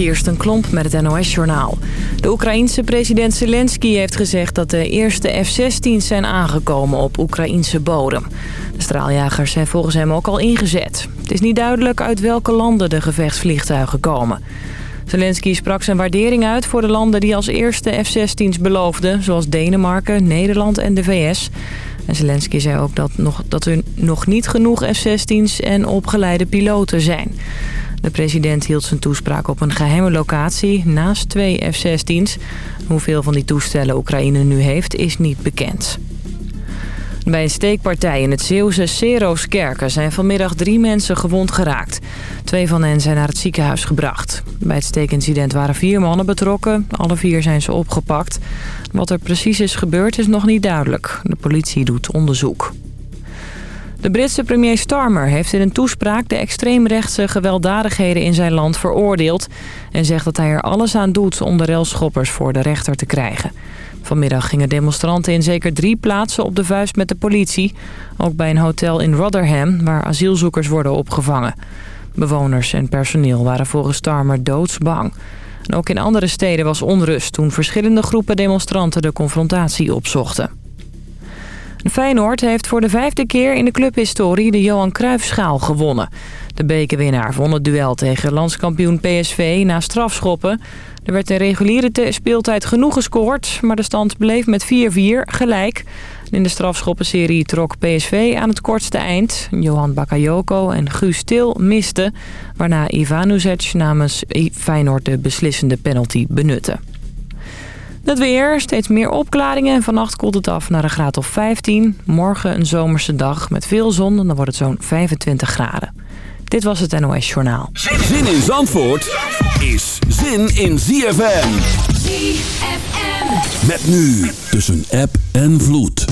Kirsten Klomp met het NOS-journaal. De Oekraïense president Zelensky heeft gezegd dat de eerste F-16's zijn aangekomen op Oekraïense bodem. De straaljagers zijn volgens hem ook al ingezet. Het is niet duidelijk uit welke landen de gevechtsvliegtuigen komen. Zelensky sprak zijn waardering uit voor de landen die als eerste F-16's beloofden... zoals Denemarken, Nederland en de VS... En Zelensky zei ook dat, nog, dat er nog niet genoeg F-16's en opgeleide piloten zijn. De president hield zijn toespraak op een geheime locatie naast twee F-16's. Hoeveel van die toestellen Oekraïne nu heeft is niet bekend. Bij een steekpartij in het Zeeuwse Seroskerken zijn vanmiddag drie mensen gewond geraakt. Twee van hen zijn naar het ziekenhuis gebracht. Bij het steekincident waren vier mannen betrokken. Alle vier zijn ze opgepakt. Wat er precies is gebeurd is nog niet duidelijk. De politie doet onderzoek. De Britse premier Starmer heeft in een toespraak de extreemrechtse gewelddadigheden in zijn land veroordeeld... en zegt dat hij er alles aan doet om de relschoppers voor de rechter te krijgen. Vanmiddag gingen demonstranten in zeker drie plaatsen op de vuist met de politie. Ook bij een hotel in Rotherham, waar asielzoekers worden opgevangen. Bewoners en personeel waren volgens Starmer doodsbang. En ook in andere steden was onrust toen verschillende groepen demonstranten de confrontatie opzochten. Feyenoord heeft voor de vijfde keer in de clubhistorie de Johan Cruijffschaal gewonnen. De bekerwinnaar won het duel tegen landskampioen PSV na strafschoppen. Er werd in reguliere speeltijd genoeg gescoord, maar de stand bleef met 4-4 gelijk. In de strafschoppenserie trok PSV aan het kortste eind. Johan Bakayoko en Guus Til misten, waarna Ivanuzic namens Feyenoord de beslissende penalty benutte. Het weer, steeds meer opklaringen en vannacht koelt het af naar een graad of 15. Morgen een zomerse dag met veel zon en dan wordt het zo'n 25 graden. Dit was het NOS Journaal. Zin in Zandvoort is zin in ZFM. ZFM. Met nu tussen app en vloed.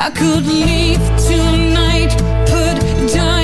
I could leave tonight, put down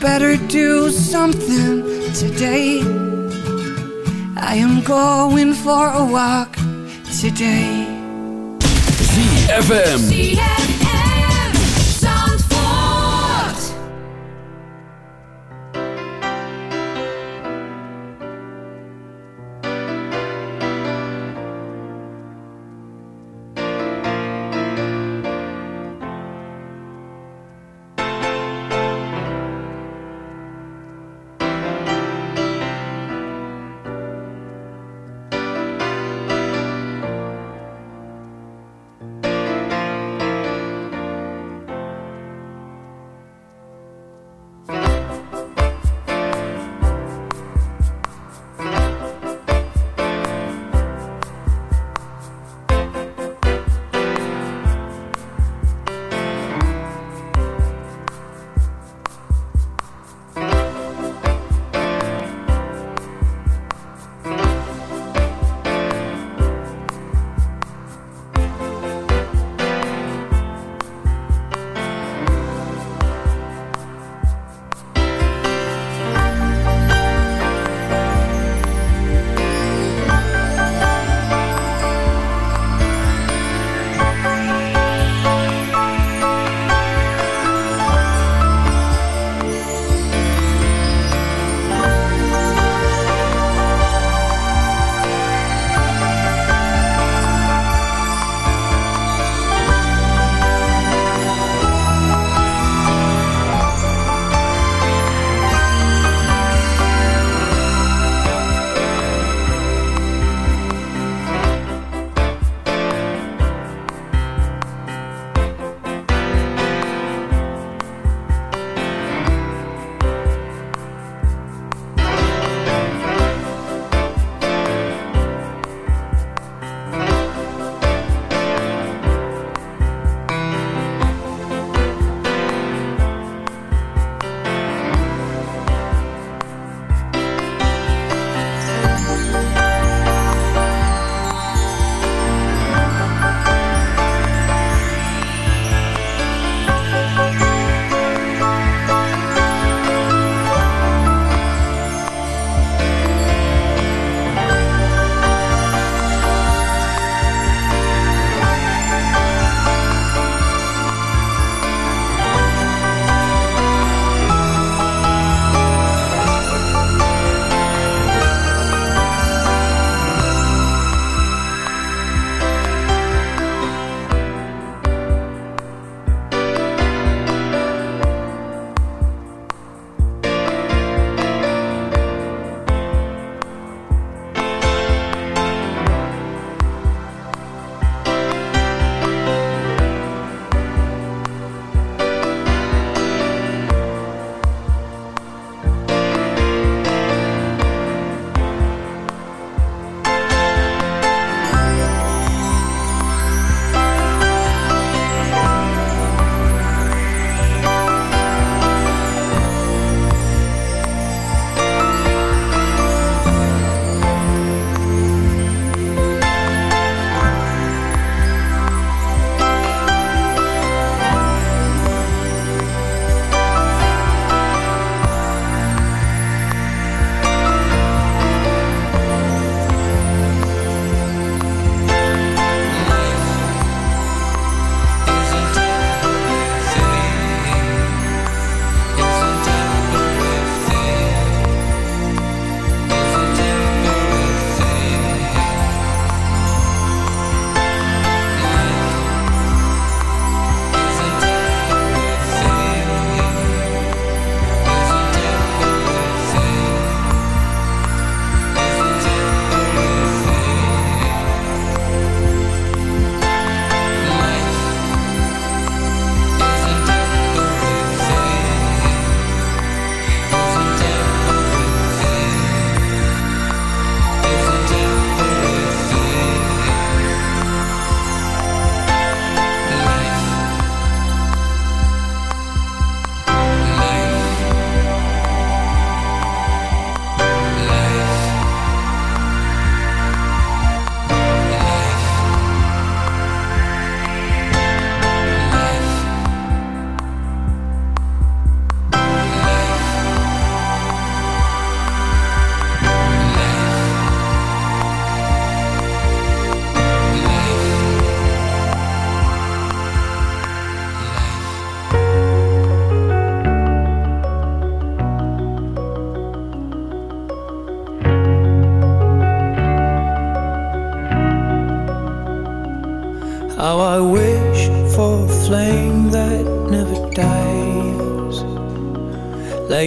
better do something today. I am going for a walk today. ZFM.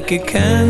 like it can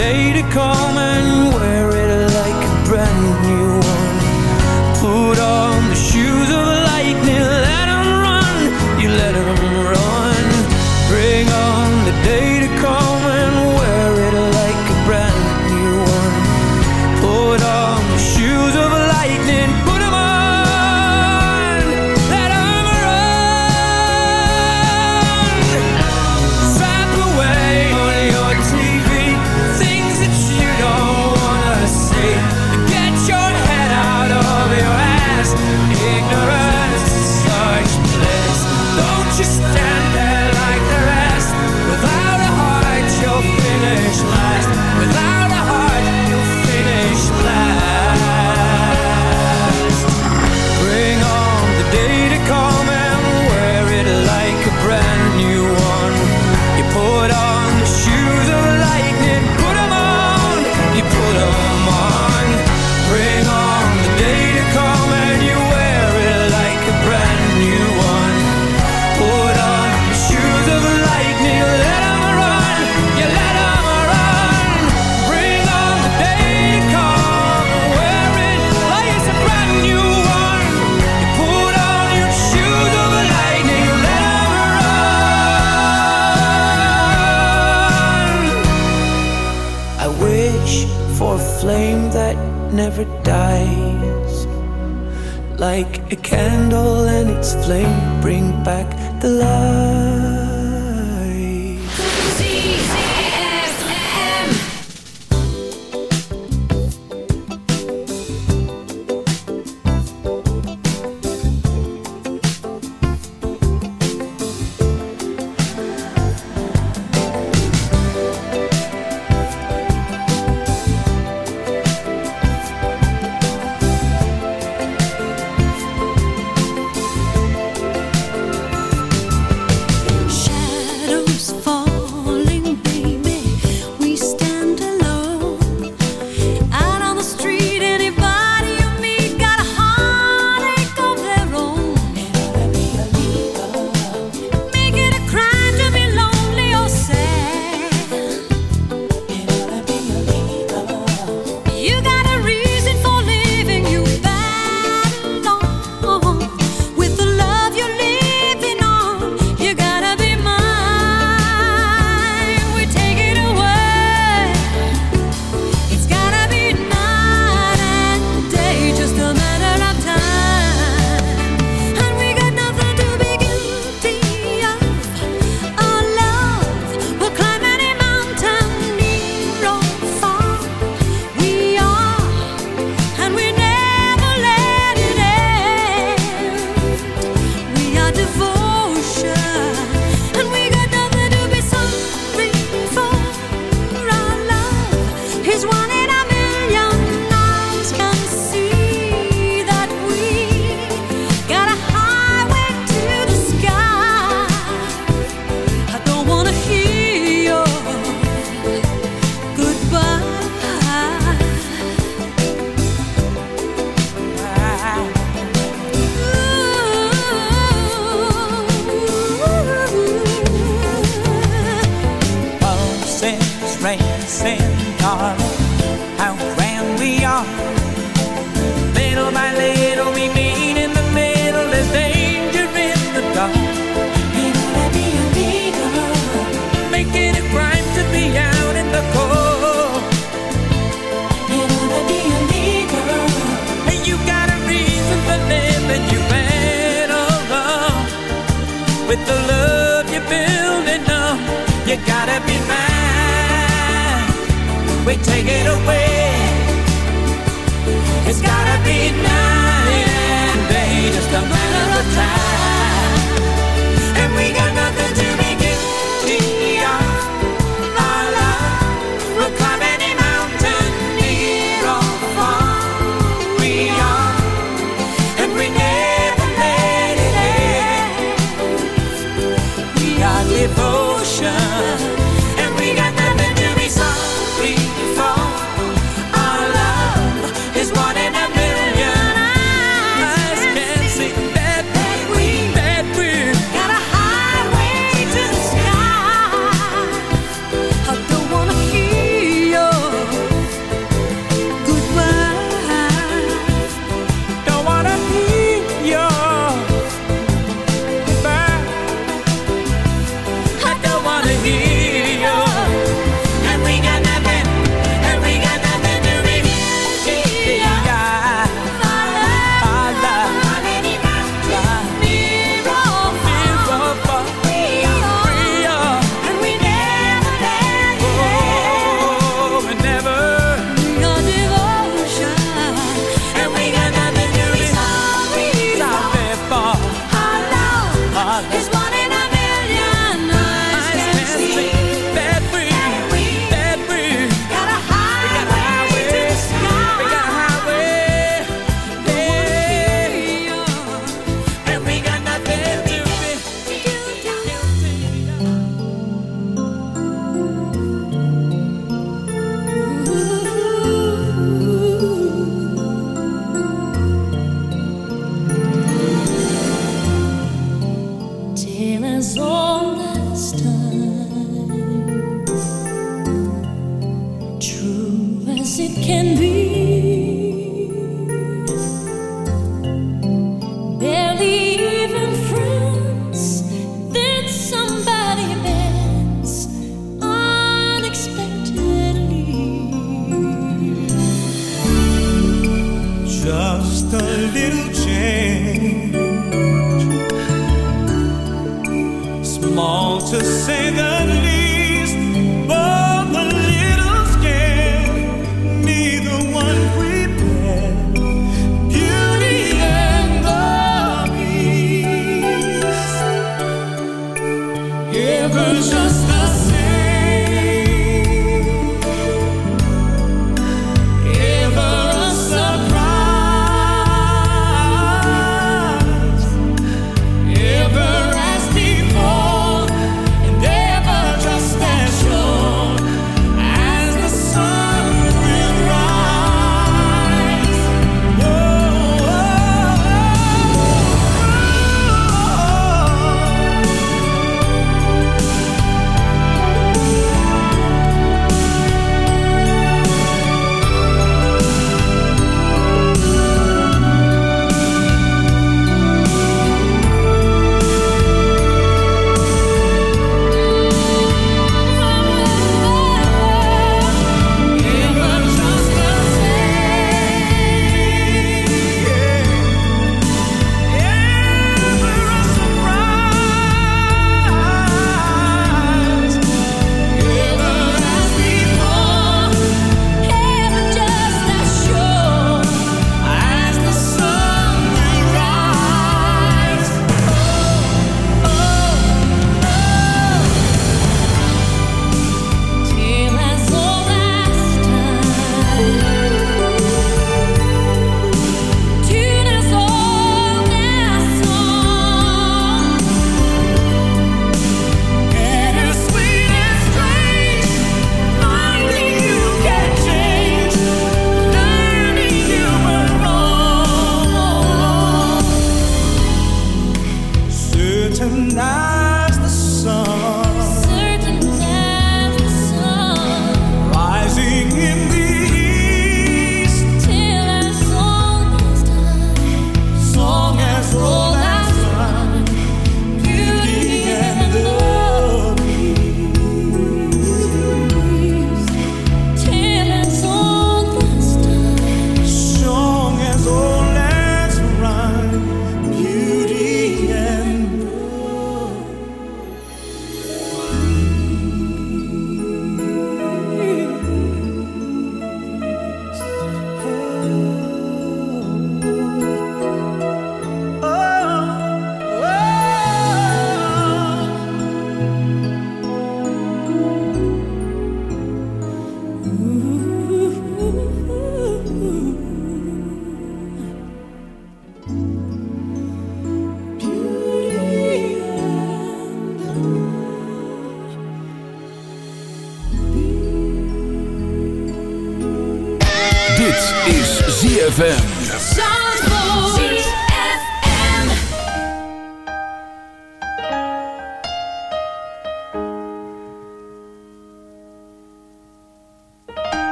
day to come 累。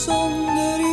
son derece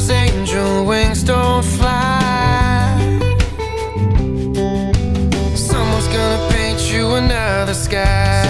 those angel wings don't fly. Someone's gonna paint you another sky.